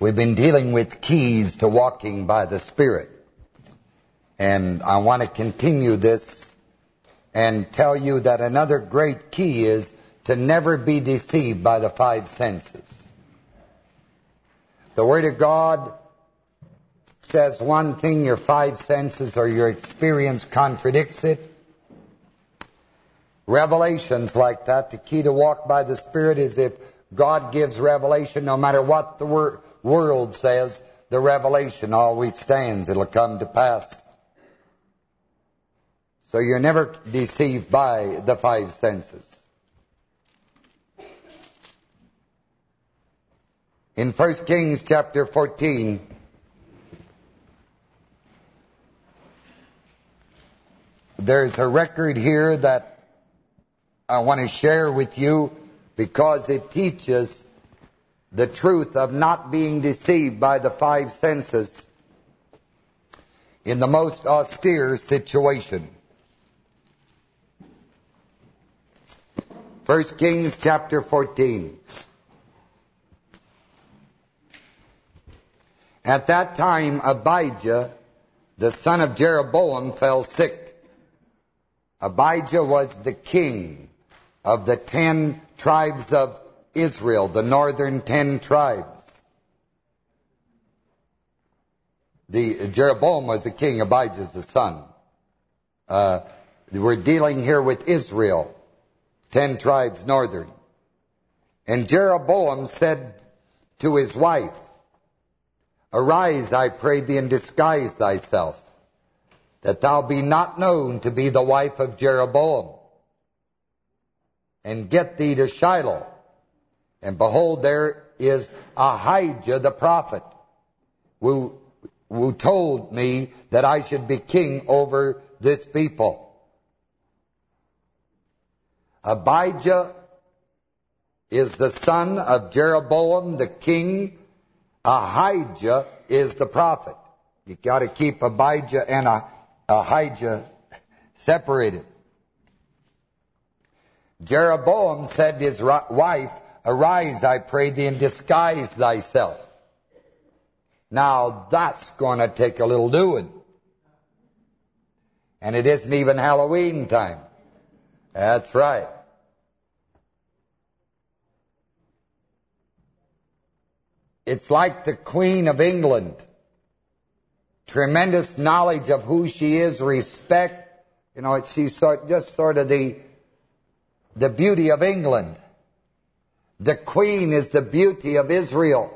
We've been dealing with keys to walking by the Spirit. And I want to continue this and tell you that another great key is to never be deceived by the five senses. The Word of God says one thing, your five senses or your experience contradicts it. Revelations like that, the key to walk by the Spirit is if God gives revelation, no matter what the wor world says, the revelation always stands. It'll come to pass. So you're never deceived by the five senses. In 1 Kings chapter 14, there's a record here that I want to share with you because it teaches the truth of not being deceived by the five senses in the most austere situation. First Kings chapter 14. At that time Abijah, the son of Jeroboam, fell sick. Abijah was the king of the ten tribes of Israel, the northern ten tribes. The Jeroboam was the king, Abijah's the son. Uh, we're dealing here with Israel, ten tribes northern. And Jeroboam said to his wife, Arise, I pray thee, and disguise thyself, that thou be not known to be the wife of Jeroboam. And get thee to Shiloh, and behold, there is Ahijah the prophet, who, who told me that I should be king over this people. Abijah is the son of Jeroboam, the king. Ahijah is the prophet. You got to keep Abijah and Ahijah separated. Jeroboam said to his wife, Arise, I pray thee, and disguise thyself. Now, that's going to take a little doing. And it isn't even Halloween time. That's right. It's like the Queen of England. Tremendous knowledge of who she is, respect. You know, she's sort, just sort of the, the beauty of England. The queen is the beauty of Israel.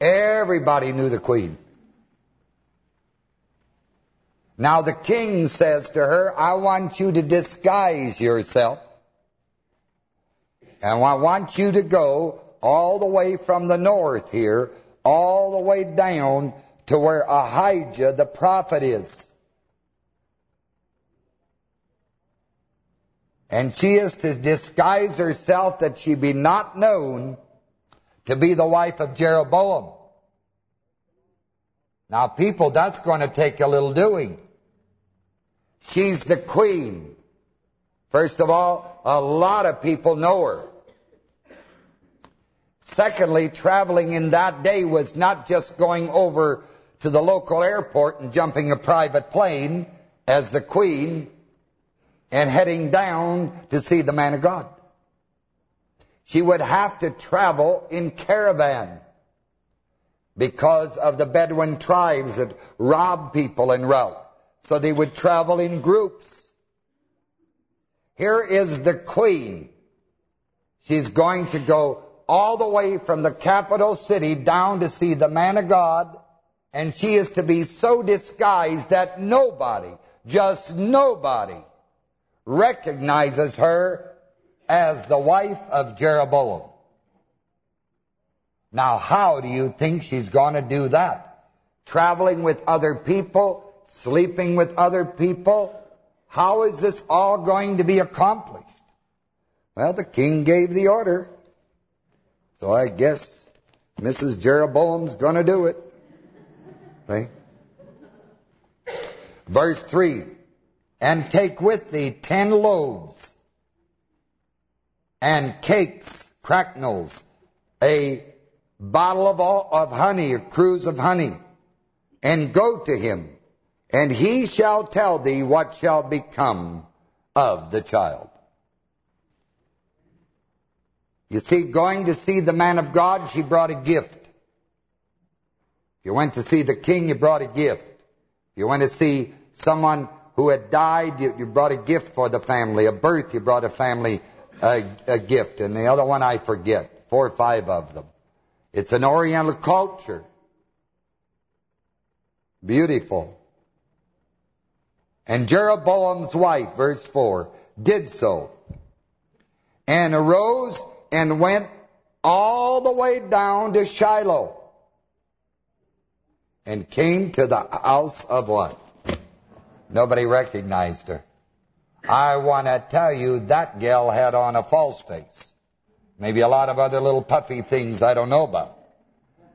Everybody knew the queen. Now the king says to her, I want you to disguise yourself. And I want you to go all the way from the north here, all the way down to where Ahijah the prophet is. And she is to disguise herself that she be not known to be the wife of Jeroboam. Now people, that's going to take a little doing. She's the queen. First of all, a lot of people know her. Secondly, traveling in that day was not just going over to the local airport and jumping a private plane as the queen and heading down to see the man of God. She would have to travel in caravan because of the Bedouin tribes that rob people en route. So they would travel in groups. Here is the queen. She's going to go all the way from the capital city down to see the man of God. And she is to be so disguised that nobody, just nobody, recognizes her as the wife of Jeroboam. Now, how do you think she's going to do that? Traveling with other people, sleeping with other people? How is this all going to be accomplished? Well, the king gave the order. So I guess Mrs. Jeroboam's going to do it. See? Verse 3 and take with thee ten loaves and cakes, cracknels, a bottle of, of honey, a cruse of honey, and go to him, and he shall tell thee what shall become of the child. You see, going to see the man of God, she brought a gift. If you went to see the king, you brought a gift. If you went to see someone who had died, you, you brought a gift for the family. A birth, you brought a family a, gift. And the other one I forget. Four or five of them. It's an Oriental culture. Beautiful. And Jeroboam's wife, verse 4, did so. And arose and went all the way down to Shiloh. And came to the house of what? Nobody recognized her. I want to tell you that gal had on a false face. Maybe a lot of other little puffy things I don't know about.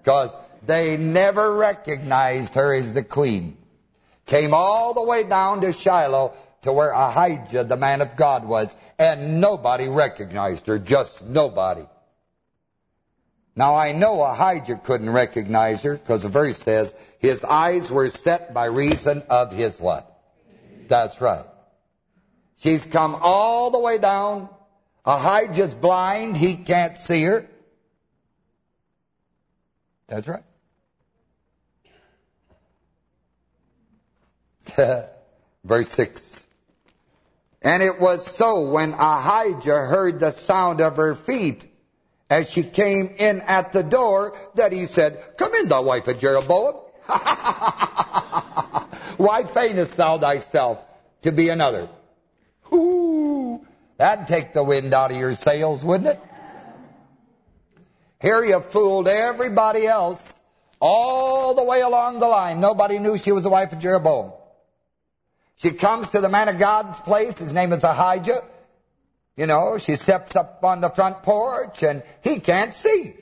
Because they never recognized her as the queen. Came all the way down to Shiloh to where Ahijah, the man of God, was, and nobody recognized her, just nobody. Now I know Ahijah couldn't recognize her, because the verse says, his eyes were set by reason of his what? That's right. She's come all the way down. Ahijah's blind, he can't see her. That's right. Verse 6. And it was so when Ahijah heard the sound of her feet as she came in at the door that he said, Come in, thou wife of Jeroboam. Why feignest thou thyself to be another? Ooh, that'd take the wind out of your sails, wouldn't it? Here you fooled everybody else all the way along the line. Nobody knew she was the wife of Jeroboam. She comes to the man of God's place. His name is Ahijah. You know, she steps up on the front porch and he can't see.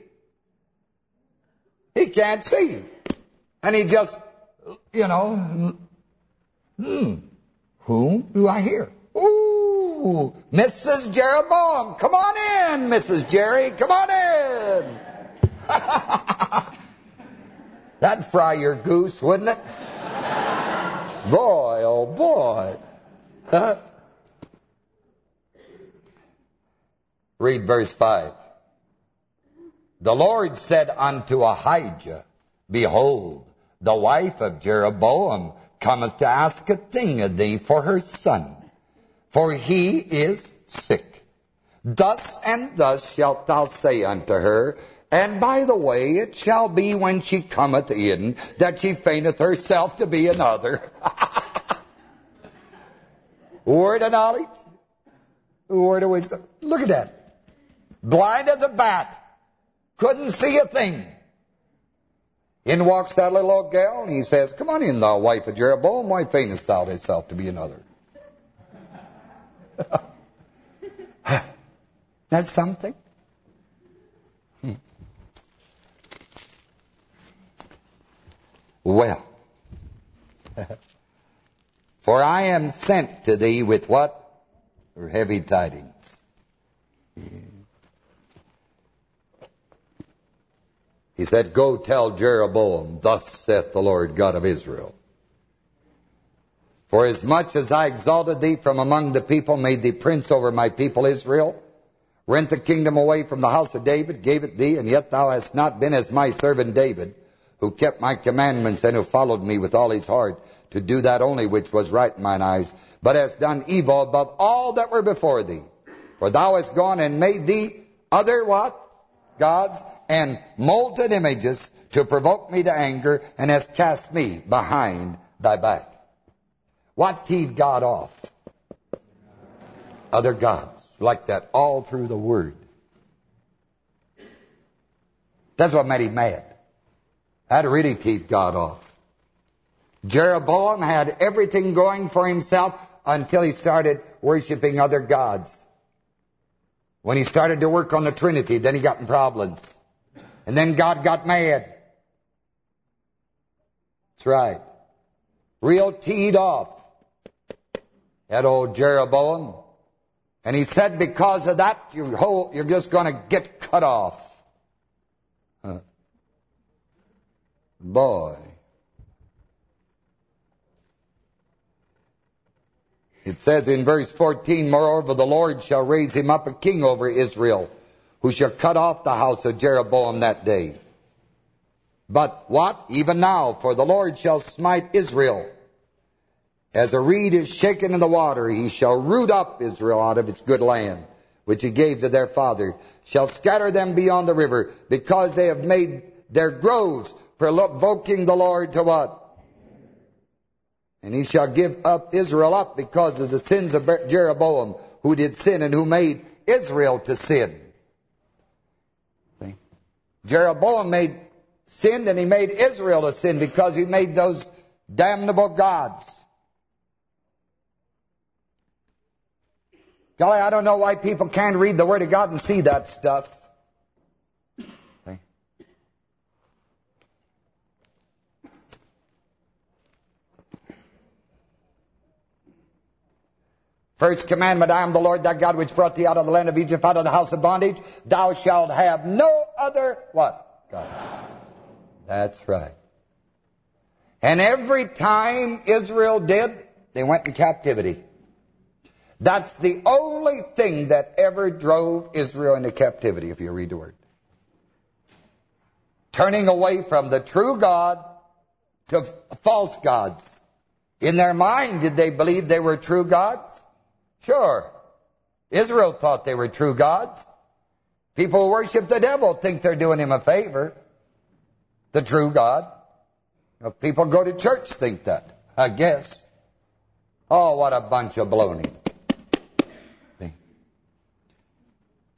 He can't see. And he just, you know, hmm, whom do I hear? Ooh, Mrs. Jeroboam. Come on in, Mrs. Jerry. Come on in. That'd fry your goose, wouldn't it? Boy, oh boy. Read verse 5. The Lord said unto Ahijah, Behold, the wife of Jeroboam cometh to ask a thing of thee for her son, for he is sick. Thus and thus shalt thou say unto her, and by the way, it shall be when she cometh in, that she feigneth herself to be another. Word of knowledge. Word of wisdom. Look at that. Blind as a bat. Couldn't see a thing. In walks that little old gal, and he says, Come on in, thou wife of Jeroboam. Why feignest thou thyself to be another? That's something. Hmm. well. For I am sent to thee with what? Heavy tidings. He said, Go tell Jeroboam, thus saith the Lord God of Israel. For as much as I exalted thee from among the people, made thee prince over my people Israel, rent the kingdom away from the house of David, gave it thee, and yet thou hast not been as my servant David, who kept my commandments and who followed me with all his heart to do that only which was right in mine eyes, but hast done evil above all that were before thee. For thou hast gone and made thee other what? Gods and molten images to provoke me to anger and has cast me behind thy back. What teed God off? Other gods. Like that all through the Word. That's what made him mad. That really teed God off. Jeroboam had everything going for himself until he started worshiping other gods. When he started to work on the Trinity, then he got in problems. And then God got mad. That's right. Real teed off. at old Jeroboam. And he said because of that, you're, just going to get cut off. Boy. It says in verse 14, Moreover, the Lord shall raise him up a king over Israel, who shall cut off the house of Jeroboam that day. But what? Even now, for the Lord shall smite Israel. As a reed is shaken in the water, he shall root up Israel out of its good land, which he gave to their father, shall scatter them beyond the river, because they have made their groves for provoking the Lord to what? And he shall give up Israel up because of the sins of Jeroboam, who did sin and who made Israel to sin. Jeroboam made sinned and he made Israel to sin because he made those damnable gods. Golly, I don't know why people can't read the Word of God and see that stuff. First commandment, I am the Lord thy God which brought thee out of the land of Egypt, out of the house of bondage. Thou shalt have no other, what? Gods. That's right. And every time Israel did, they went in captivity. That's the only thing that ever drove Israel into captivity, if you read the Word. Turning away from the true God to false gods. In their mind, did they believe they were true gods? Sure. Israel thought they were true gods. People who worship the devil think they're doing him a favor. The true God. People go to church think that, I guess. Oh, what a bunch of baloney.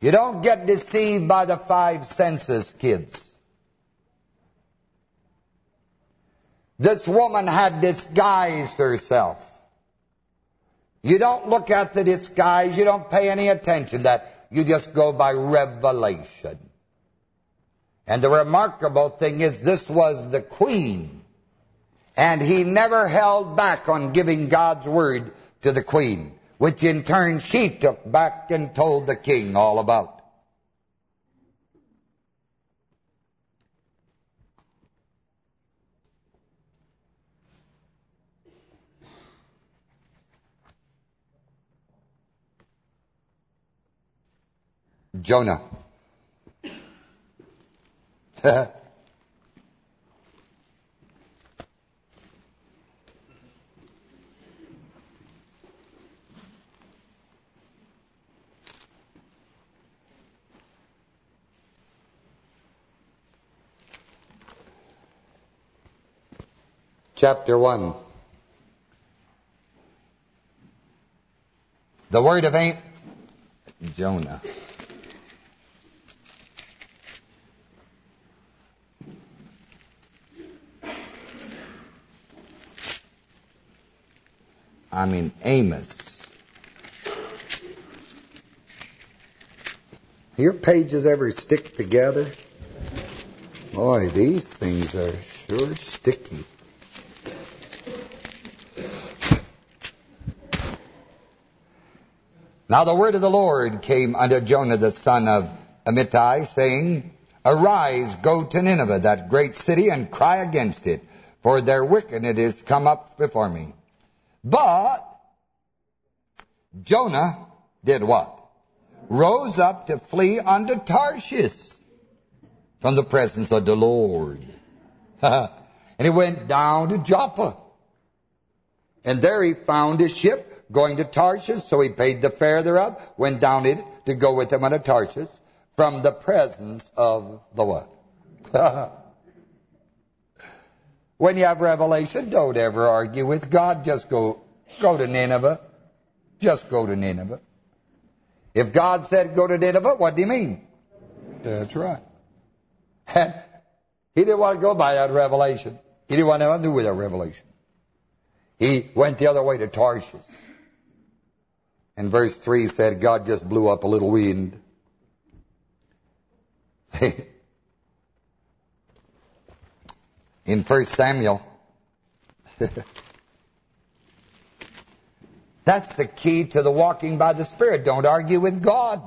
You don't get deceived by the five senses, kids. This woman had disguised herself. You don't look at the disguise. You don't pay any attention to that. You just go by revelation. And the remarkable thing is this was the queen. And he never held back on giving God's word to the queen, which in turn she took back and told the king all about. Jonah. Chapter 1 The word of Jonah. I mean Amos. Your pages ever stick together? Boy, these things are sure sticky. Now the word of the Lord came unto Jonah the son of Amittai, saying, Arise, go to Nineveh, that great city, and cry against it, for their wickedness is come up before me. But Jonah did what? Rose up to flee unto Tarshish from the presence of the Lord. and he went down to Joppa. And there he found a ship going to Tarshish, so he paid the fare thereof, went down it to go with them unto Tarshish from the presence of the what? When you have revelation, don't ever argue with God. Just go, go to Nineveh. Just go to Nineveh. If God said go to Nineveh, what do you mean? That's right. And he didn't want to go by that revelation. He didn't want to do with that revelation. He went the other way to Tarshish. And verse 3 said God just blew up a little wind. in 1 Samuel. That's the key to the walking by the Spirit. Don't argue with God.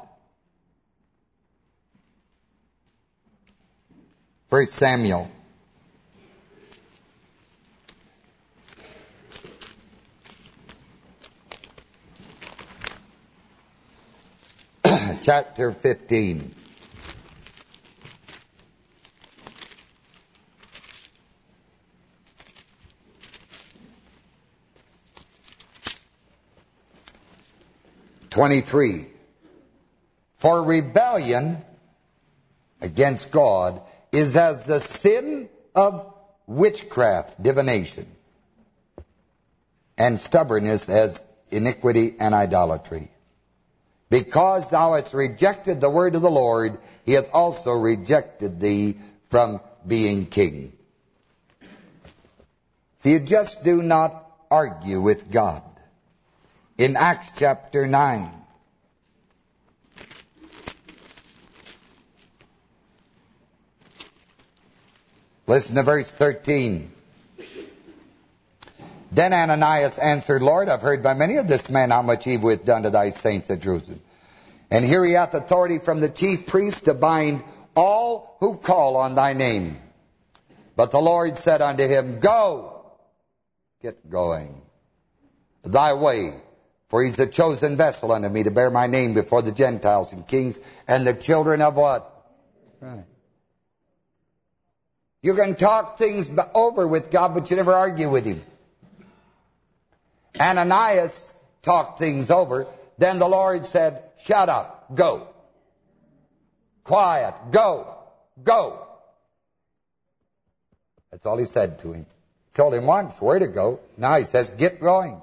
1 Samuel. Chapter 15. Twenty-three. For rebellion against God is as the sin of witchcraft, divination, and stubbornness as iniquity and idolatry. Because thou hast rejected the word of the Lord, he hath also rejected thee from being king. So you just do not argue with God. In Acts chapter 9, Listen to verse 13. Then Ananias answered, Lord, I've heard by many of this man how much evil hath done to thy saints at Jerusalem. And here he hath authority from the chief priest to bind all who call on thy name. But the Lord said unto him, Go, get going, thy way, for he's the chosen vessel unto me to bear my name before the Gentiles and kings and the children of what? Right. You can talk things over with God, but you never argue with him. Ananias talked things over. Then the Lord said, shut up, go. Quiet, go, go. That's all he said to him. Told him once where to go. Now he says, get going.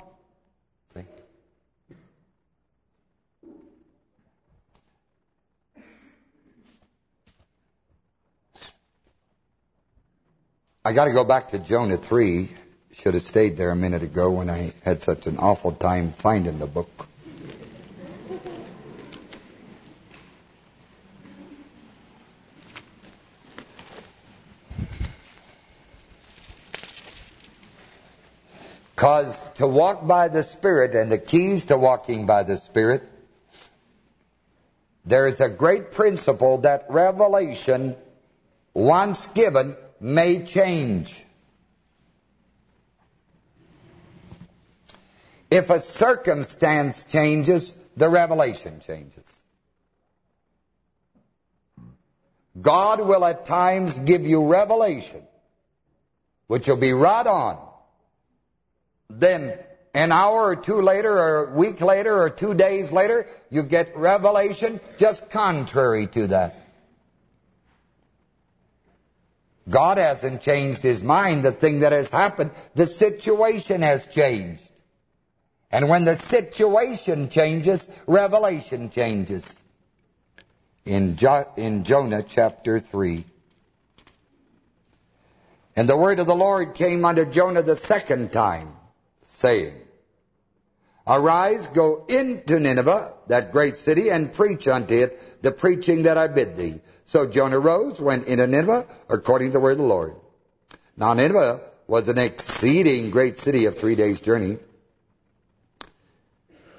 I got to go back to Jonah 3. Should have stayed there a minute ago when I had such an awful time finding the book. Because to walk by the Spirit and the keys to walking by the Spirit, there is a great principle that revelation, once given, may change. If a circumstance changes, the revelation changes. God will at times give you revelation, which will be right on. Then an hour or two later, or a week later, or two days later, you get revelation just contrary to that. God hasn't changed his mind. The thing that has happened, the situation has changed. And when the situation changes, revelation changes. In, jo in Jonah chapter 3. And the word of the Lord came unto Jonah the second time, saying, Arise, go into Nineveh, that great city, and preach unto it the preaching that I bid thee. So Jonah rose, went into Nineveh, according to the word of the Lord. Now Nineveh was an exceeding great city of three days' journey.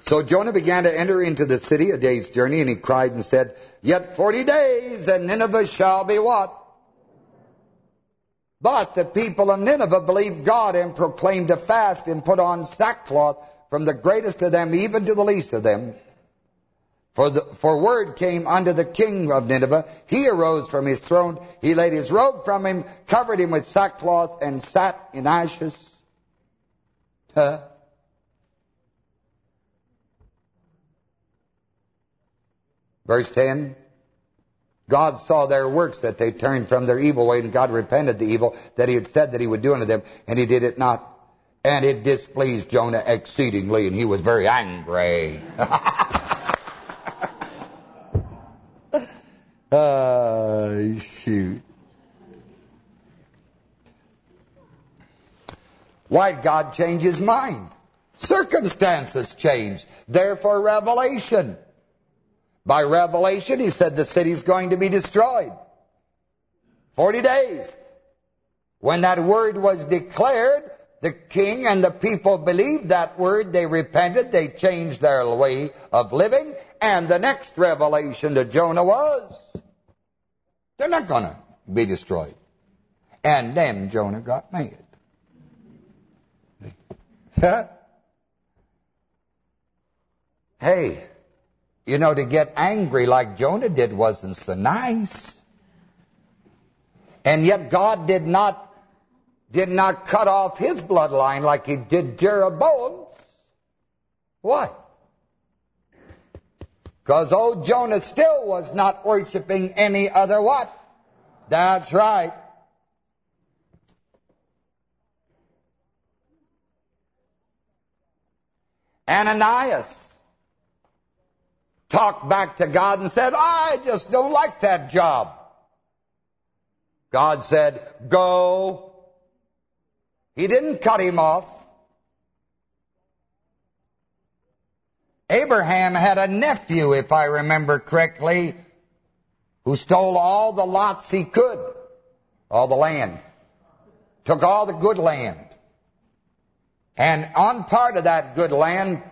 So Jonah began to enter into the city a day's journey, and he cried and said, Yet forty days, and Nineveh shall be what? But the people of Nineveh believed God and proclaimed a fast and put on sackcloth from the greatest of them even to the least of them. For, the, for word came unto the king of Nineveh. He arose from his throne. He laid his robe from him, covered him with sackcloth, and sat in ashes. Huh? Verse 10, God saw their works, that they turned from their evil way, and God repented the evil that he had said that he would do unto them, and he did it not. And it displeased Jonah exceedingly, and he was very angry. Ah, shoot. Why did God change his mind? Circumstances changed. Therefore, revelation. By revelation, he said the city's going to be destroyed. Forty days. When that word was declared, the king and the people believed that word. They repented. They changed their way of living. And the next revelation to Jonah was, they're not going to be destroyed. And then Jonah got mad. hey, you know, to get angry like Jonah did wasn't so nice. And yet God did not did not cut off his bloodline like he did Jeroboam's. Why? Because old Jonah still was not worshiping any other what? That's right. Ananias talked back to God and said, I just don't like that job. God said, go. He didn't cut him off. Abraham had a nephew, if I remember correctly, who stole all the lots he could, all the land, took all the good land. And on part of that good land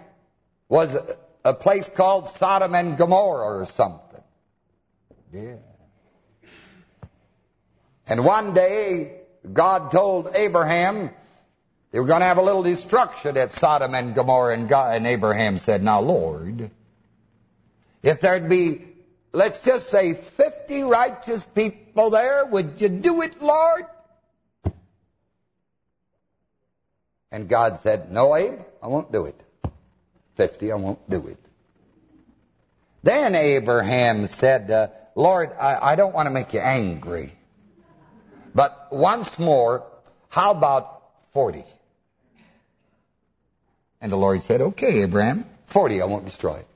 was a place called Sodom and Gomorrah or something. Yeah. And one day, God told Abraham they were going to have a little destruction at Sodom and Gomorrah. And, God, and Abraham said, now, Lord, if there'd be, let's just say, 50 righteous people there, would you do it, Lord? And God said, no, Abe, I won't do it. 50, I won't do it. Then Abraham said, uh, Lord, I, I don't want to make you angry. But once more, how about 40? And the Lord said, okay, Abraham, 40, I won't destroy it.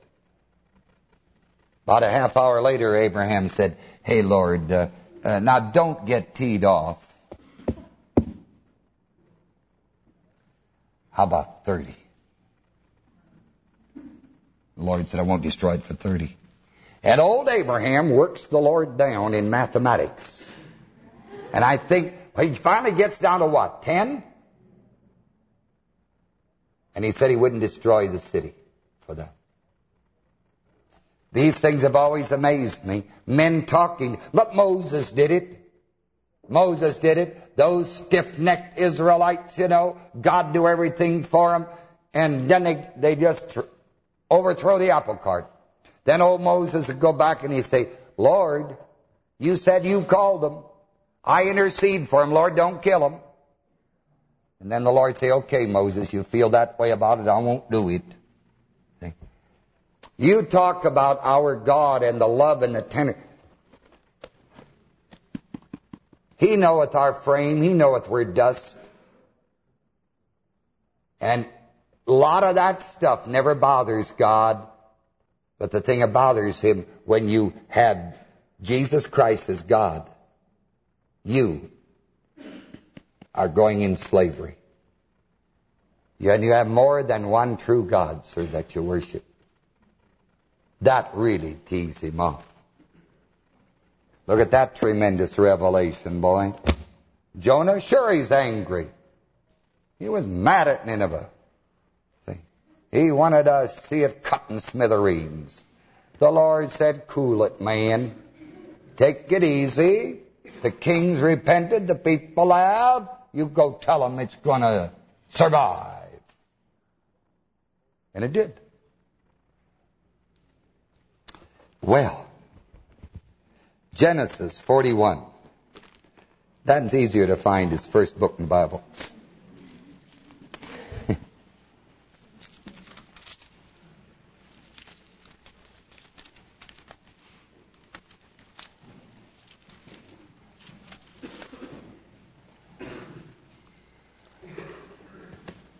About a half hour later, Abraham said, hey, Lord, uh, uh, now don't get teed off. How about 30? The Lord said, I won't destroy it for 30. And old Abraham works the Lord down in mathematics. And I think he finally gets down to what, 10? And he said he wouldn't destroy the city for that. These things have always amazed me. Men talking, but Moses did it. Moses did it. Those stiff-necked Israelites, you know, God do everything for them. And then they, they just overthrow the apple cart. Then old Moses would go back and he'd say, Lord, you said you called them. I intercede for them. Lord, don't kill them. And then the Lord say, okay, Moses, you feel that way about it. I won't do it. You talk about our God and the love and the tender. He knoweth our frame. He knoweth we're dust. And a lot of that stuff never bothers God. But the thing that bothers him when you have Jesus Christ as God, you are going in slavery. And you have more than one true God, sir, that you worship. That really tees him off. Look at that tremendous revelation, boy. Jonah, sure he's angry. He was mad at Nineveh. See? He wanted to see it cut in smithereens. The Lord said, cool it, man. Take it easy. The king's repented, the people have. You go tell them it's going to survive. And it did. Well, Genesis 41. That's easier to find as first book in the Bible.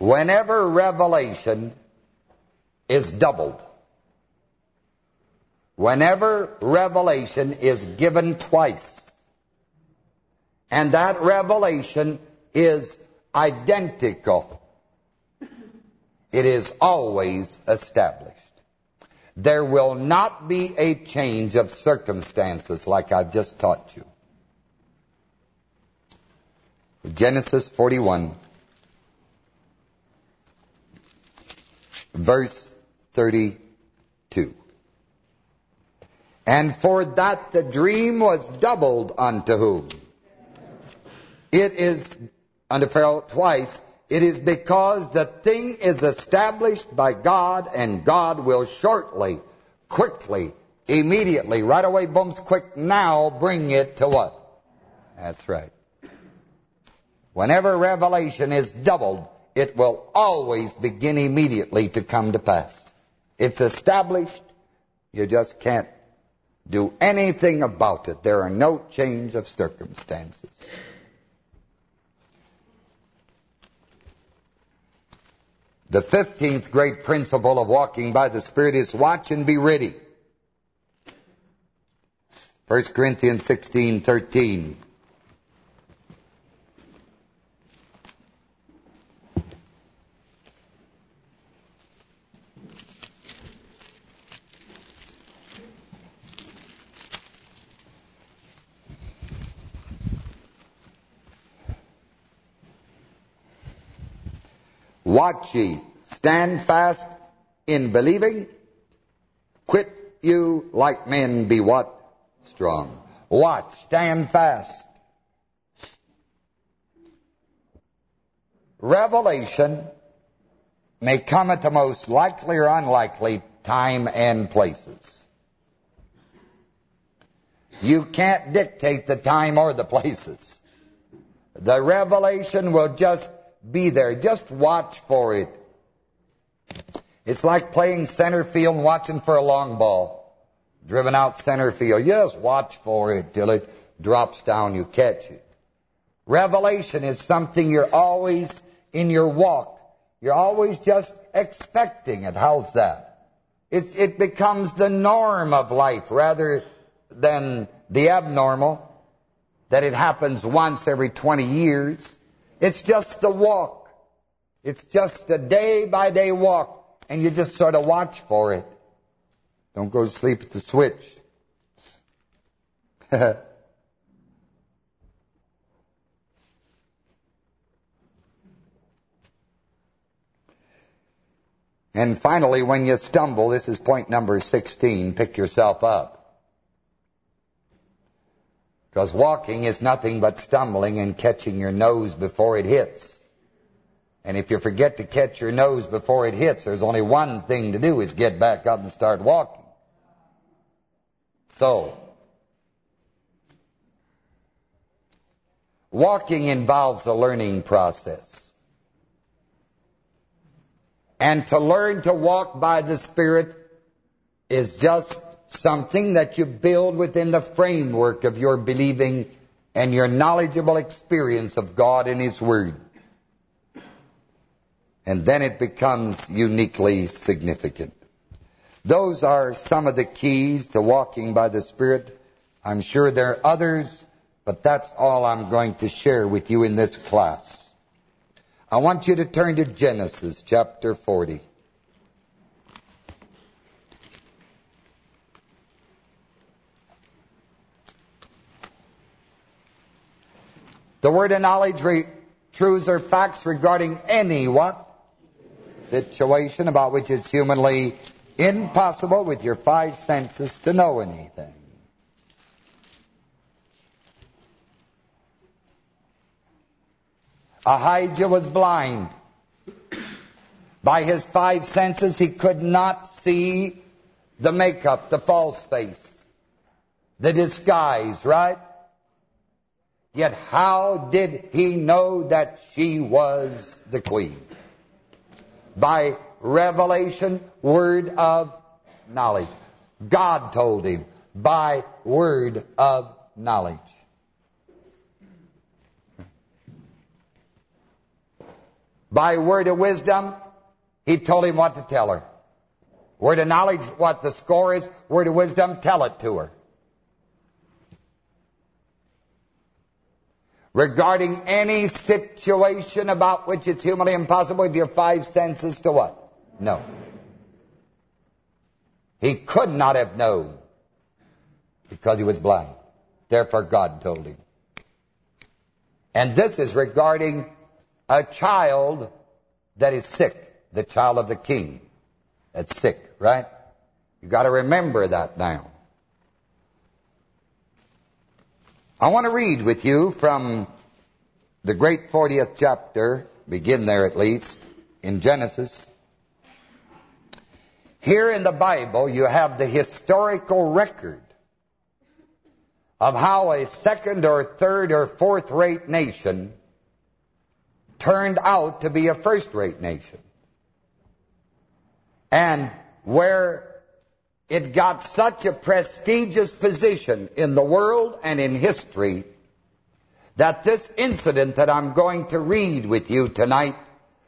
Whenever revelation is doubled, whenever revelation is given twice, and that revelation is identical, it is always established. There will not be a change of circumstances like I've just taught you. Genesis 41 verse 32. And for that the dream was doubled unto whom? It is, unto Pharaoh twice, it is because the thing is established by God and God will shortly quickly, immediately, right away, booms, quick, now bring it to what? That's right. Whenever revelation is doubled, it will always begin immediately to come to pass. It's established. You just can't do anything about it. There are no change of circumstances. The 15th great principle of walking by the Spirit is watch and be ready. 1 Corinthians 16, 13. Watch ye, stand fast in believing, quit you like men, be what? Strong. Watch, stand fast. Revelation may come at the most likely or unlikely time and places. You can't dictate the time or the places. The revelation will just be there. Just watch for it. It's like playing center field and watching for a long ball. Driven out center field. Just watch for it till it drops down. You catch it. Revelation is something you're always in your walk. You're always just expecting it. How's that? It, it becomes the norm of life rather than the abnormal. That it happens once every 20 years. It's just a walk. It's just a day-by-day -day walk. And you just sort of watch for it. Don't go to sleep at the switch. and finally, when you stumble, this is point number 16, pick yourself up. Because walking is nothing but stumbling and catching your nose before it hits. And if you forget to catch your nose before it hits, there's only one thing to do is get back up and start walking. So, walking involves a learning process. And to learn to walk by the Spirit is just something that you build within the framework of your believing and your knowledgeable experience of God and His Word. And then it becomes uniquely significant. Those are some of the keys to walking by the Spirit. I'm sure there are others, but that's all I'm going to share with you in this class. I want you to turn to Genesis chapter 40. The word of knowledge, truths or facts regarding any what? Situation about which it's humanly impossible with your five senses to know anything. Ahijah was blind. By his five senses, he could not see the makeup, the false face, the disguise, right? Yet how did he know that she was the queen? By revelation, word of knowledge. God told him by word of knowledge. By word of wisdom, he told him what to tell her. Word of knowledge, what the score is. Word of wisdom, tell it to her. Regarding any situation about which it's humanly impossible with your five senses to what? No. He could not have known because he was blind. Therefore God told him. And this is regarding a child that is sick, the child of the king that's sick, right? you got to remember that now. I want to read with you from the great 40th chapter, begin there at least, in Genesis. Here in the Bible, you have the historical record of how a second or third or fourth rate nation turned out to be a first rate nation. And where it got such a prestigious position in the world and in history that this incident that I'm going to read with you tonight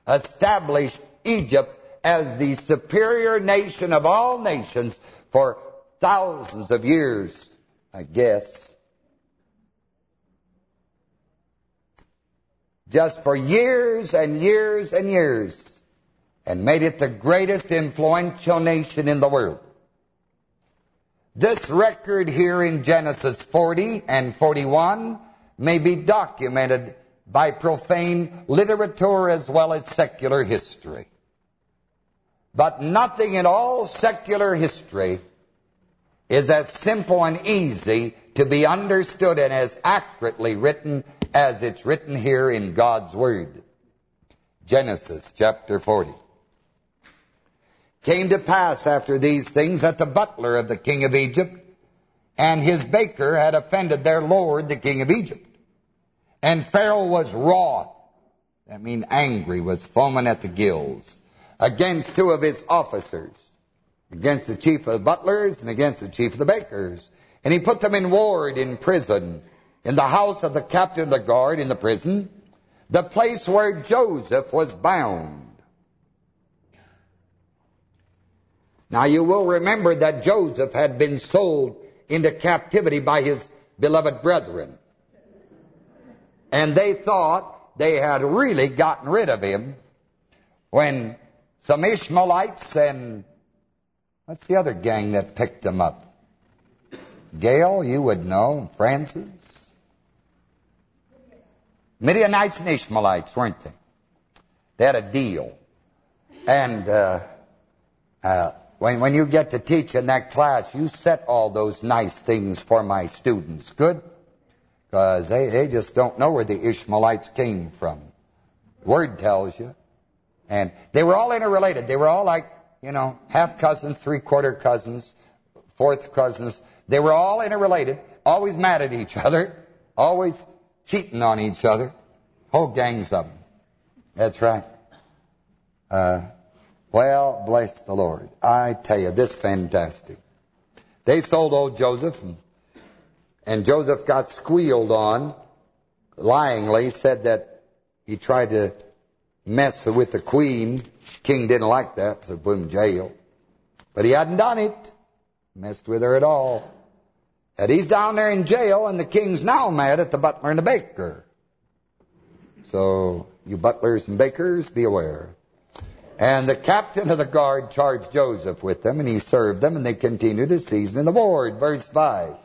established Egypt as the superior nation of all nations for thousands of years, I guess. Just for years and years and years. And made it the greatest influential nation in the world. This record here in Genesis 40 and 41 may be documented by profane literature as well as secular history. But nothing in all secular history is as simple and easy to be understood and as accurately written as it's written here in God's Word. Genesis chapter 40. Came to pass after these things that the butler of the king of Egypt and his baker had offended their lord, the king of Egypt. And Pharaoh was wroth, that means angry, was foaming at the gills against two of his officers, against the chief of the butlers and against the chief of the bakers. And he put them in ward in prison, in the house of the captain of the guard in the prison, the place where Joseph was bound. Now you will remember that Joseph had been sold into captivity by his beloved brethren. And they thought they had really gotten rid of him when some Ishmaelites and what's the other gang that picked him up? Gail, you would know, Francis. Midianites and Ishmaelites, weren't they? They had a deal. And uh, uh, when, when you get to teach in that class, you set all those nice things for my students. Good? Because they, they just don't know where the Ishmaelites came from. Word tells you. And they were all interrelated. They were all like, you know, half cousins, three-quarter cousins, fourth cousins. They were all interrelated, always mad at each other, always cheating on each other. Whole gangs of them. That's right. Uh, well, bless the Lord. I tell you, this is fantastic. They sold old Joseph, and, and Joseph got squealed on, lyingly, said that he tried to mess with the queen. King didn't like that, so put him in jail. But he hadn't done it. Messed with her at all. And he's down there in jail, and the king's now mad at the butler and the baker. So, you butlers and bakers, be aware. And the captain of the guard charged Joseph with them, and he served them, and they continued his season in the ward. Verse 5.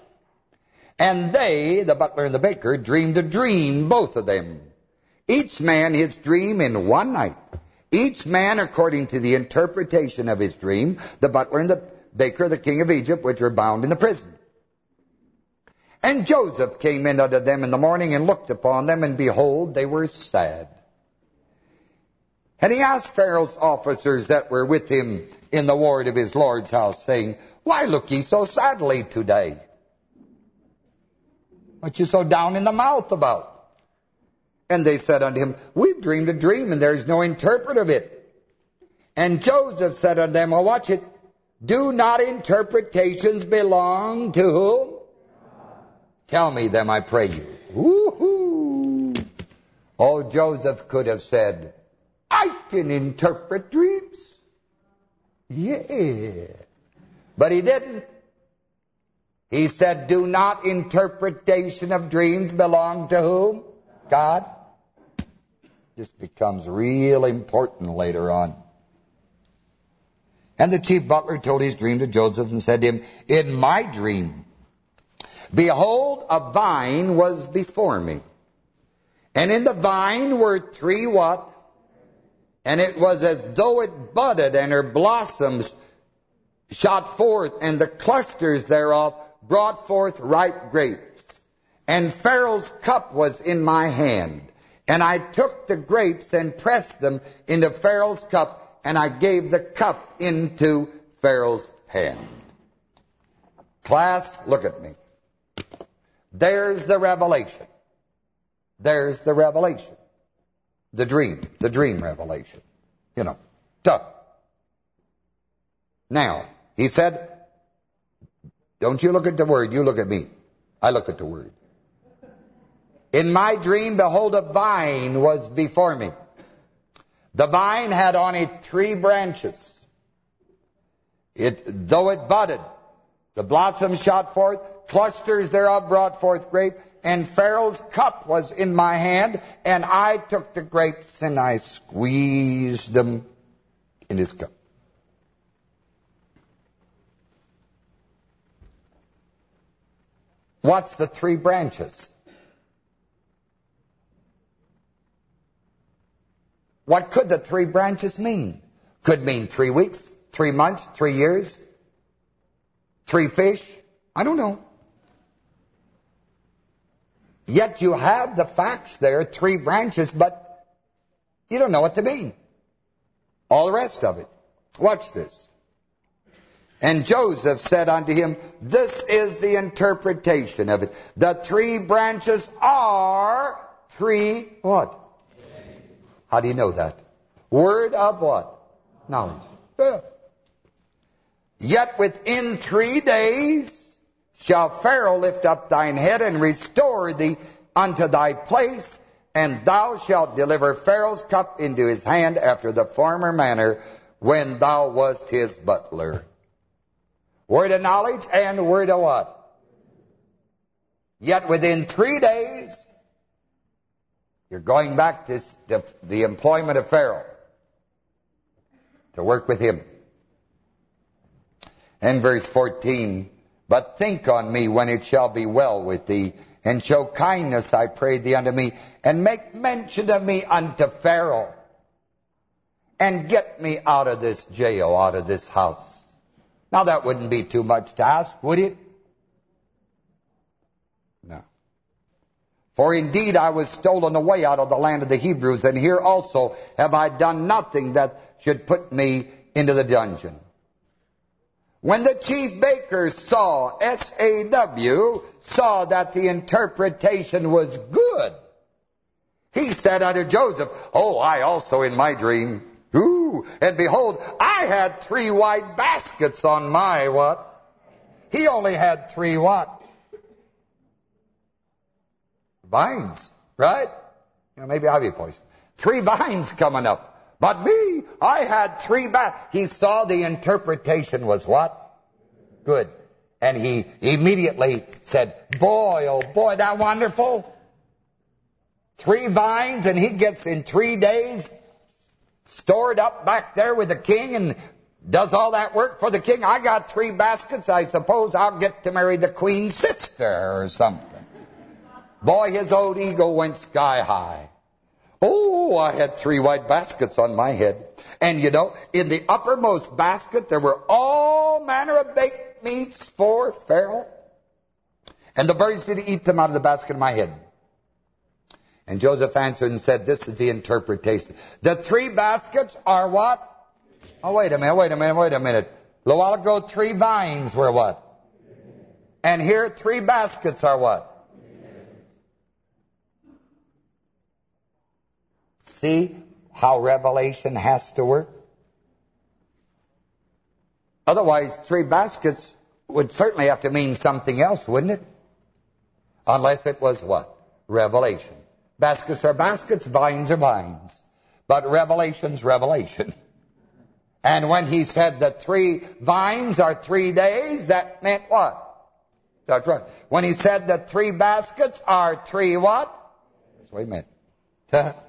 And they, the butler and the baker, dreamed a dream, both of them. Each man his dream in one night. Each man according to the interpretation of his dream, the butler and the baker, the king of Egypt, which were bound in the prison. And Joseph came in unto them in the morning and looked upon them, and behold, they were sad. And he asked Pharaoh's officers that were with him in the ward of his Lord's house, saying, Why look ye so sadly today? What you so down in the mouth about? And they said unto him, We've dreamed a dream, and there is no interpret of it. And Joseph said unto them, Well, watch it. Do not interpretations belong to whom? Tell me them, I pray you. Woohoo! Oh, Joseph could have said, I can interpret dreams. Yeah. But he didn't. He said, do not interpretation of dreams belong to whom? God. This becomes real important later on. And the chief butler told his dream to Joseph and said to him, In my dream, behold, a vine was before me. And in the vine were three what? And it was as though it budded, and her blossoms shot forth, and the clusters thereof brought forth ripe grapes. And Pharaoh's cup was in my hand. And I took the grapes and pressed them into Pharaoh's cup, and I gave the cup into Pharaoh's hand. Class, look at me. There's the revelation. There's the revelation. The dream, the dream revelation. You know, duh. Now, he said, don't you look at the word, you look at me. I look at the word. In my dream, behold, a vine was before me. The vine had on it three branches. It, though it budded, the blossoms shot forth, clusters thereof brought forth grape, and Pharaoh's cup was in my hand, and I took the grapes and I squeezed them in his cup. What's the three branches? What could the three branches mean? Could mean three weeks, three months, three years, three fish. I don't know. Yet you have the facts there, three branches, but you don't know what to mean. All the rest of it. Watch this. And Joseph said unto him, This is the interpretation of it. The three branches are three what? How do you know that? Word of what? Knowledge. Yeah. Yet within three days shall Pharaoh lift up thine head and restore thee unto thy place, and thou shalt deliver Pharaoh's cup into his hand after the former manner when thou wast his butler. Word of knowledge and word of what? Yet within three days you're going back to the, employment of Pharaoh to work with him. And verse 14, But think on me when it shall be well with thee, and show kindness, I pray thee, unto me, and make mention of me unto Pharaoh, and get me out of this jail, out of this house. Now that wouldn't be too much to ask, would it? No. For indeed I was stolen away out of the land of the Hebrews, and here also have I done nothing that should put me into the dungeon. When the chief baker saw, S-A-W, saw that the interpretation was good, he said unto Joseph, Oh, I also in my dream, ooh, and behold, I had three white baskets on my what? He only had three what? Vines, right? You know, maybe I'll be poisoned. Three vines coming up. But me, I had three back. He saw the interpretation was what? Good. And he immediately said, boy, oh boy, that wonderful? Three vines and he gets in three days stored up back there with the king and does all that work for the king. I got three baskets. I suppose I'll get to marry the queen's sister or something. Boy, his old ego went sky high. Oh, I had three white baskets on my head. And you know, in the uppermost basket, there were all manner of baked meats for Pharaoh. And the birds did eat them out of the basket of my head. And Joseph answered and said, this is the interpretation. The three baskets are what? Oh, wait a minute, wait a minute, wait a minute. A while ago, three vines were what? And here, three baskets are what? See how revelation has to work? Otherwise, three baskets would certainly have to mean something else, wouldn't it? Unless it was what? Revelation. Baskets are baskets, vines are vines. But revelation's revelation. And when he said that three vines are three days, that meant what? That's right. When he said that three baskets are three what? That's what he meant.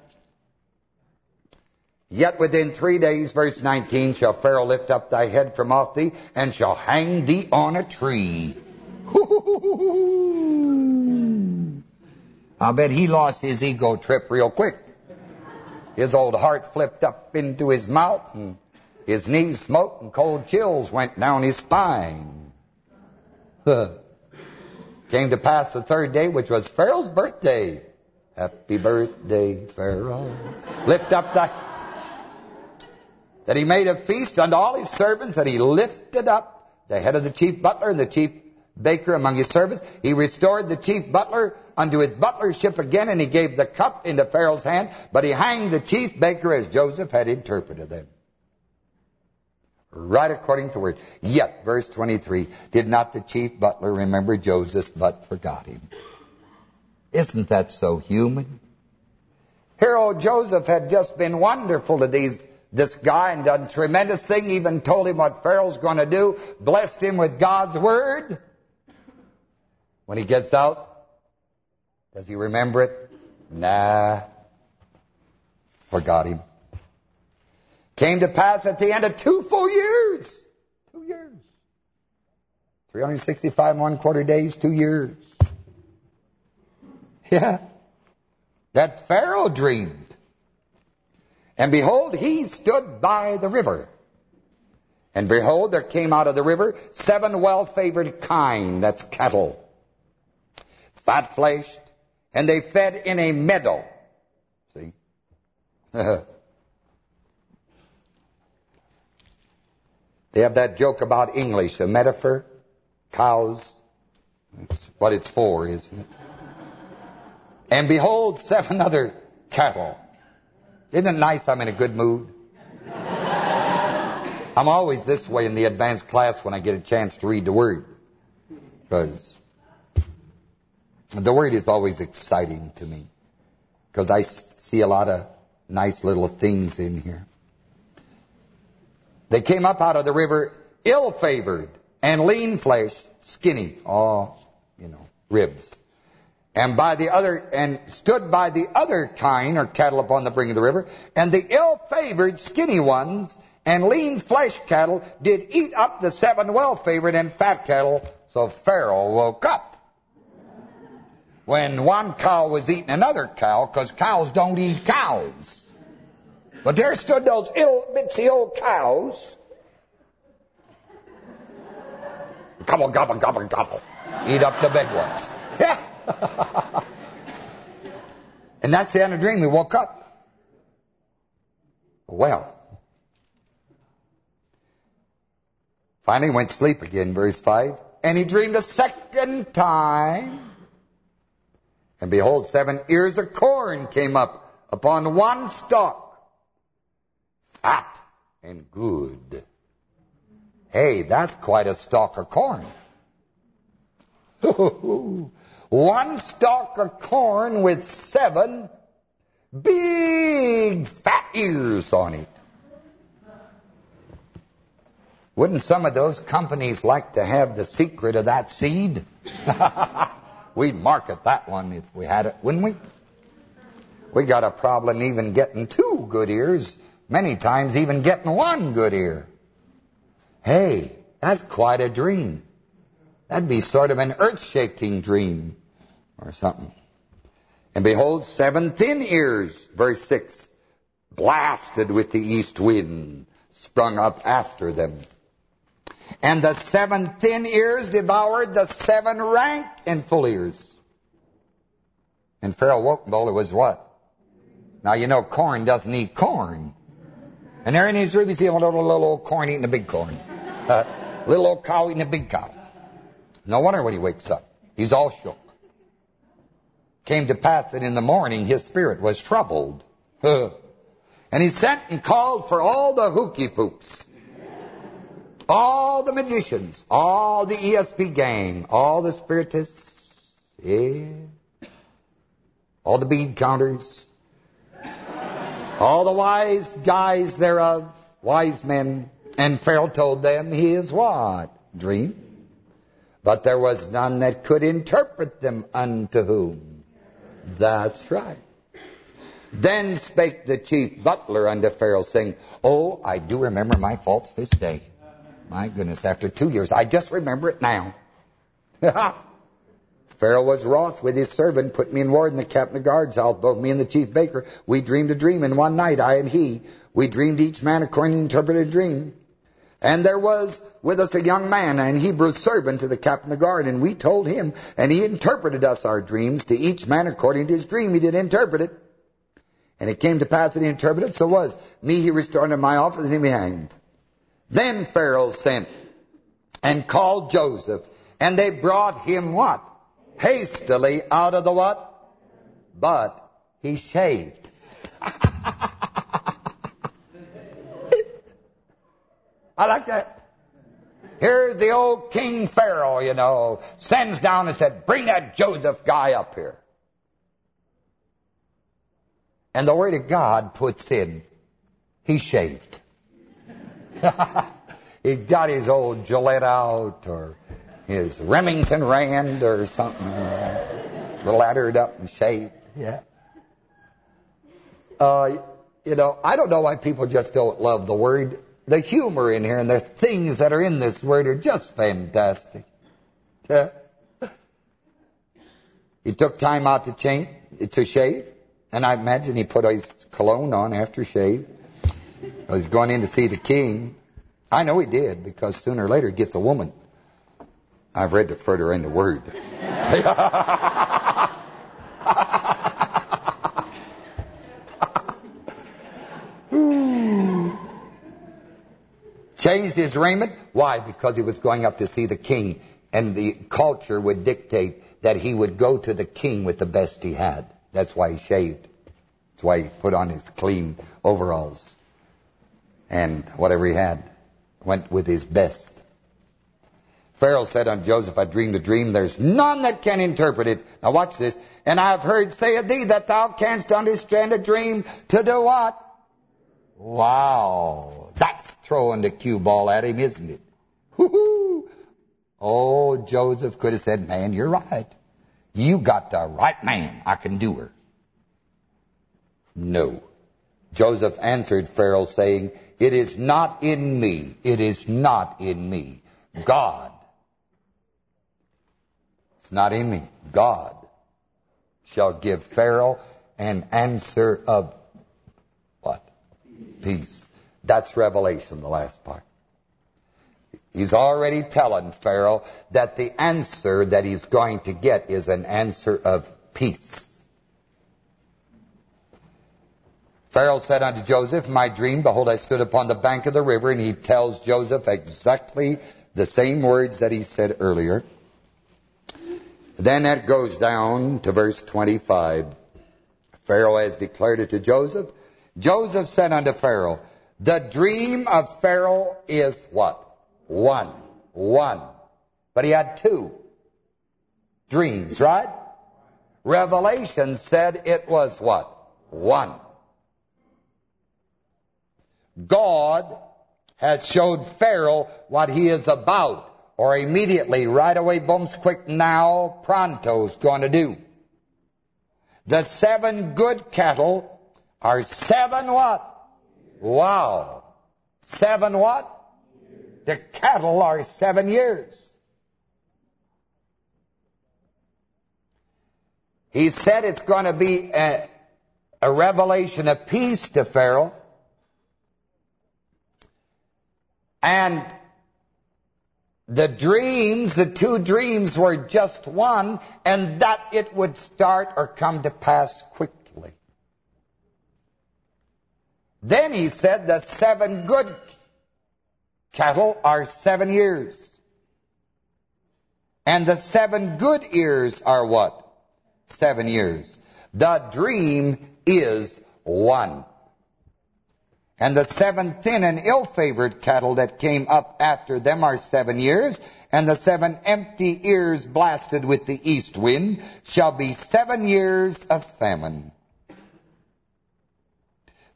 Yet within three days, verse 19, shall Pharaoh lift up thy head from off thee, and shall hang thee on a tree. I bet he lost his ego trip real quick. His old heart flipped up into his mouth, and his knees smote, and cold chills went down his spine. Came to pass the third day, which was Pharaoh's birthday. Happy birthday, Pharaoh. Lift up thy... that he made a feast unto all his servants, and he lifted up the head of the chief butler and the chief baker among his servants. He restored the chief butler unto his butlership again, and he gave the cup into Pharaoh's hand, but he hanged the chief baker as Joseph had interpreted them. Right according to word. Yet, verse 23, did not the chief butler remember Joseph, but forgot him. Isn't that so human? Here old Joseph had just been wonderful to these this guy and done tremendous thing, even told him what Pharaoh's going to do, blessed him with God's word. When he gets out, does he remember it? Nah. Forgot him. Came to pass at the end of two full years. Two years. 365 one quarter days, two years. Yeah. That Pharaoh dreamed. And behold, he stood by the river. And behold, there came out of the river seven well-favored kine, that's cattle, fat-fleshed, and they fed in a meadow. See? they have that joke about English, a metaphor, cows, That's what it's for, isn't it? And behold, seven other cattle. Isn't it nice I'm in a good mood? I'm always this way in the advanced class when I get a chance to read the Word. Because the Word is always exciting to me. Because I see a lot of nice little things in here. They came up out of the river ill-favored and lean flesh, skinny, all, you know, ribs and by the other and stood by the other kine or cattle upon the brink of the river, and the ill-favored skinny ones and lean flesh cattle did eat up the seven well-favored and fat cattle. So Pharaoh woke up. When one cow was eating another cow, because cows don't eat cows. But there stood those ill bitsy old cows. Gobble, gobble, gobble, gobble. Eat up the big ones. Yeah. and that's the end of the dream. He woke up. Well. Finally went to sleep again, verse 5. And he dreamed a second time. And behold, seven ears of corn came up upon one stalk. Fat and good. Hey, that's quite a stalk of corn. one stalk of corn with seven big fat ears on it. Wouldn't some of those companies like to have the secret of that seed? We'd market that one if we had it, wouldn't we? We got a problem even getting two good ears, many times even getting one good ear. Hey, that's quite a dream. That'd be sort of an earth-shaking dream or something. And behold, seven thin ears, verse 6, blasted with the east wind, sprung up after them. And the seven thin ears devoured the seven rank and full ears. And Pharaoh woke and it was what? Now you know corn doesn't eat corn. And there in his room you see a little, little old corn eating a big corn. Uh, little old cow eating a big cow. No wonder when he wakes up. He's all shook came to pass that in the morning his spirit was troubled. and he sent and called for all the hooky poops, all the magicians, all the ESP gang, all the spiritists, yeah, all the bead counters, all the wise guys thereof, wise men. And Pharaoh told them his what? Dream. But there was none that could interpret them unto whom? That's right. Then spake the chief butler unto Pharaoh, saying, Oh, I do remember my faults this day. My goodness, after two years, I just remember it now. Pharaoh was wroth with his servant, put me in ward in the captain of the guard's house, both me and the chief baker. We dreamed a dream in one night, I and he. We dreamed each man according to interpreted dream. And there was with us a young man, an Hebrew servant to the captain of the guard, and we told him, and he interpreted us our dreams, to each man according to his dream he did interpret it. And it came to pass that he interpreted, so was. Me he restored to my office, and he be hanged. Then Pharaoh sent and called Joseph, and they brought him what? Hastily out of the what? But he shaved. I like that. Here's the old King Pharaoh, you know, sends down and said, bring that Joseph guy up here. And the word of God puts in, he shaved. he got his old Gillette out or his Remington Rand or something. laddered up and shaved. Yeah. Uh, you know, I don't know why people just don't love the word the humor in here and the things that are in this word are just fantastic. He took time out to change, to shave, and I imagine he put his cologne on after shave. He was going in to see the king. I know he did, because sooner or later he gets a woman. I've read it further in the word. Changed his raiment. Why? Because he was going up to see the king. And the culture would dictate that he would go to the king with the best he had. That's why he shaved. That's why he put on his clean overalls. And whatever he had went with his best. Pharaoh said unto Joseph, I dreamed a dream. There's none that can interpret it. Now watch this. And I have heard say of thee that thou canst understand a dream to do what? Wow. That's throwing the cue ball at him, isn't it? Woohoo! Oh, Joseph could have said, man, you're right. You got the right man. I can do her. No. Joseph answered Pharaoh, saying, It is not in me. It is not in me. God. It's not in me. God shall give Pharaoh an answer of what? peace. That's Revelation, the last part. He's already telling Pharaoh that the answer that he's going to get is an answer of peace. Pharaoh said unto Joseph, My dream, behold, I stood upon the bank of the river, and he tells Joseph exactly the same words that he said earlier. Then that goes down to verse 25. Pharaoh has declared it to Joseph, Joseph said unto Pharaoh, the dream of Pharaoh is what? One. One. But he had two dreams, right? Revelation said it was what? One. God has showed Pharaoh what he is about, or immediately, right away, bums quick now, pronto's going to do. The seven good cattle are seven what? Wow. Seven what? The cattle are seven years. He said it's going to be a, a revelation of peace to Pharaoh. And the dreams, the two dreams were just one, and that it would start or come to pass quickly. Then he said the seven good cattle are seven years. And the seven good ears are what? Seven years. The dream is one. And the seven thin and ill-favored cattle that came up after them are seven years, and the seven empty ears blasted with the east wind shall be seven years of famine.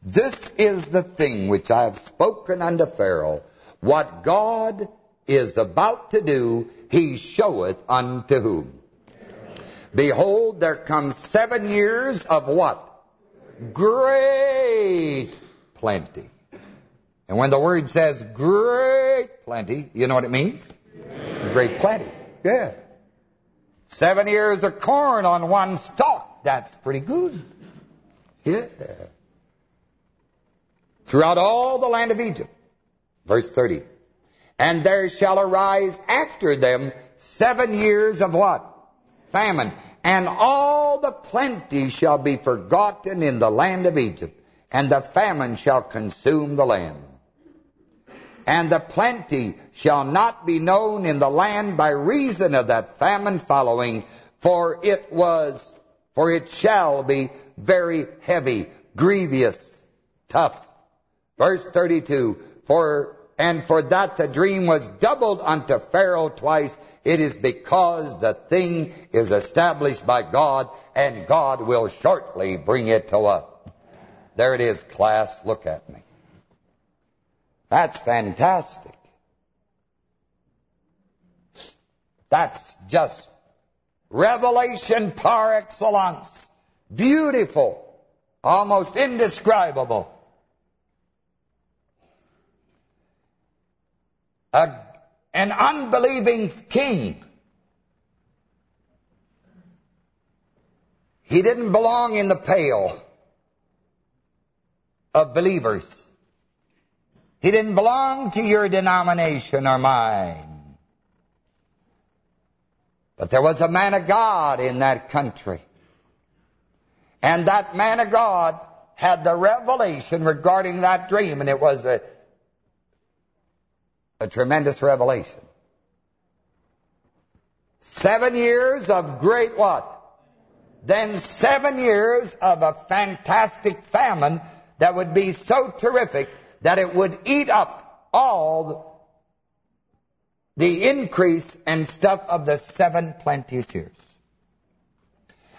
This is the thing which I have spoken unto Pharaoh. What God is about to do, he showeth unto whom? Behold, there come seven years of what? Great plenty. And when the word says great plenty, you know what it means? Great plenty. Yeah. Seven years of corn on one stalk. That's pretty good. Yeah throughout all the land of Egypt. Verse 30. And there shall arise after them seven years of what? Famine. And all the plenty shall be forgotten in the land of Egypt, and the famine shall consume the land. And the plenty shall not be known in the land by reason of that famine following, for it was, for it shall be very heavy, grievous, tough. Verse 32, for and for that the dream was doubled unto Pharaoh twice, it is because the thing is established by God, and God will shortly bring it to us. There it is, class. Look at me. That's fantastic. That's just revelation par excellence. Beautiful. Almost indescribable. A, an unbelieving king. He didn't belong in the pale of believers. He didn't belong to your denomination or mine. But there was a man of God in that country. And that man of God had the revelation regarding that dream, and it was a, a tremendous revelation. Seven years of great what? Then seven years of a fantastic famine that would be so terrific that it would eat up all the increase and stuff of the seven plenteous years.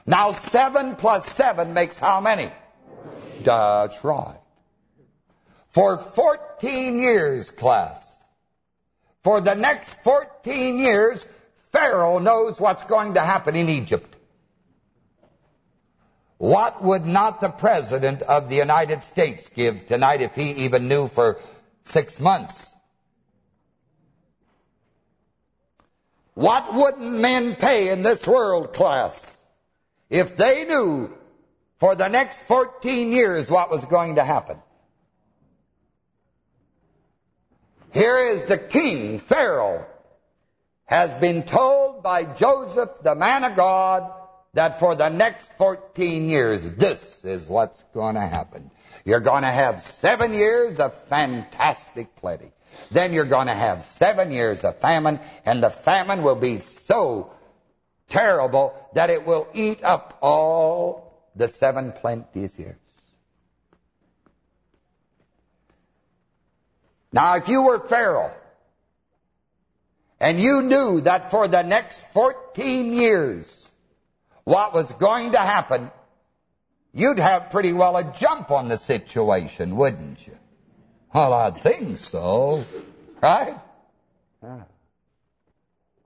Now, seven plus seven makes how many? That's right. For 14 years, class. For the next 14 years, Pharaoh knows what's going to happen in Egypt. What would not the President of the United States give tonight if he even knew for six months? What wouldn't men pay in this world class if they knew for the next 14 years what was going to happen? Here is the king, Pharaoh, has been told by Joseph, the man of God, that for the next 14 years, this is what's going to happen. You're going to have seven years of fantastic plenty. Then you're going to have seven years of famine, and the famine will be so terrible that it will eat up all the seven plenties years. Now, if you were Pharaoh, and you knew that for the next 14 years, what was going to happen, you'd have pretty well a jump on the situation, wouldn't you? Well, I think so, right?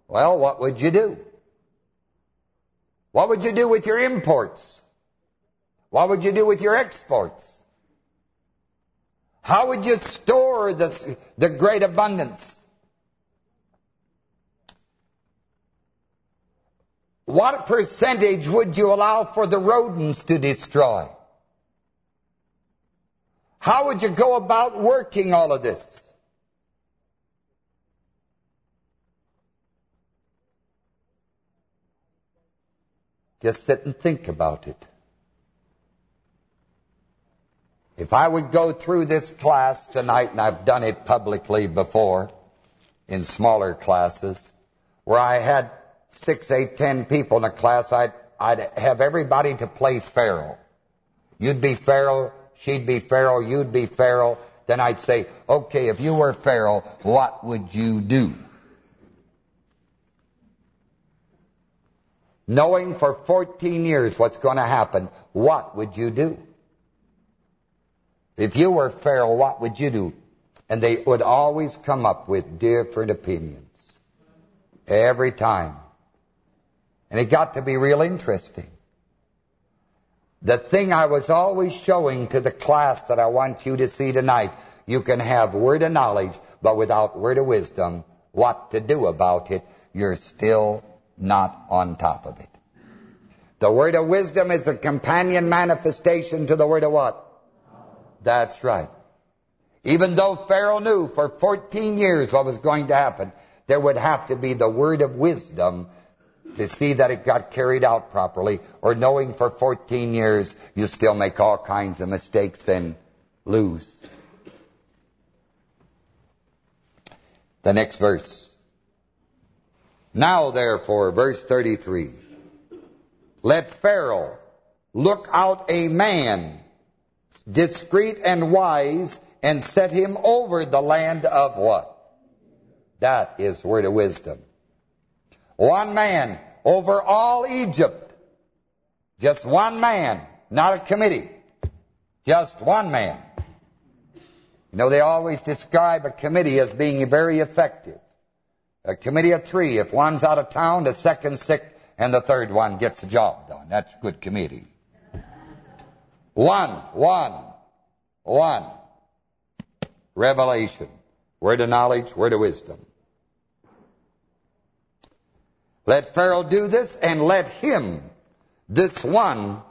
Well, what would you do? What would you do with your imports? What would you do with your exports? How would you store the, the great abundance? what percentage would you allow for the rodents to destroy? How would you go about working all of this? Just sit and think about it. If I would go through this class tonight, and I've done it publicly before in smaller classes, where I had six, eight, ten people in a class, I'd, I'd have everybody to play Pharaoh. You'd be Pharaoh, she'd be Pharaoh, you'd be Pharaoh. Then I'd say, okay, if you were Pharaoh, what would you do? Knowing for 14 years what's going to happen, what would you do? If you were Pharaoh, what would you do? And they would always come up with different opinions. Every time. And it got to be real interesting. The thing I was always showing to the class that I want you to see tonight, you can have word of knowledge, but without word of wisdom, what to do about it, you're still not on top of it. The word of wisdom is a companion manifestation to the word of what? That's right. Even though Pharaoh knew for 14 years what was going to happen, there would have to be the word of wisdom to see that it got carried out properly, or knowing for 14 years you still make all kinds of mistakes and lose. The next verse. Now therefore, verse 33, let Pharaoh look out a man, discreet and wise, and set him over the land of what? That is word of wisdom. One man over all Egypt. Just one man, not a committee. Just one man. You know, they always describe a committee as being very effective. A committee of three. If one's out of town, the second sick, and the third one gets the job done. That's a good committee. One, one, one. Revelation. Word of knowledge, word of wisdom. Let Pharaoh do this, and let him, this one,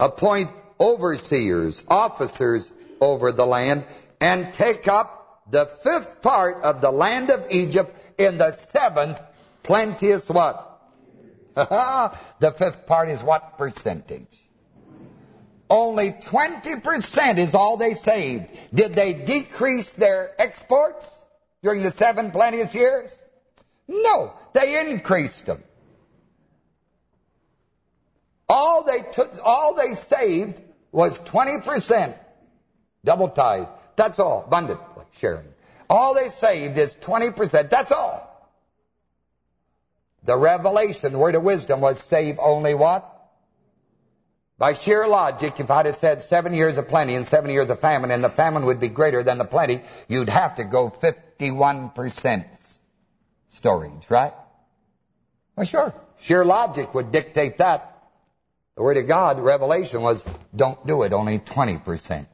appoint overseers, officers over the land, and take up the fifth part of the land of Egypt in the seventh plenteous what? the fifth part is what percentage? Only 20% is all they saved. Did they decrease their exports during the seven plenteous years? No, they increased them. All they took, all they saved was 20%. Double tithe. That's all. Abundantly sharing. All they saved is 20%. That's all. The revelation, the word of wisdom was save only what? By sheer logic, if I'd have said seven years of plenty and seven years of famine, and the famine would be greater than the plenty, you'd have to go 51% storage, right? Well, sure. Sheer logic would dictate that. The Word of God, Revelation, was don't do it, only 20%.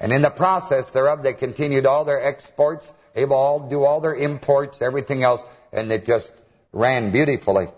And in the process thereof, they continued all their exports, they all do all their imports, everything else, and it just ran beautifully.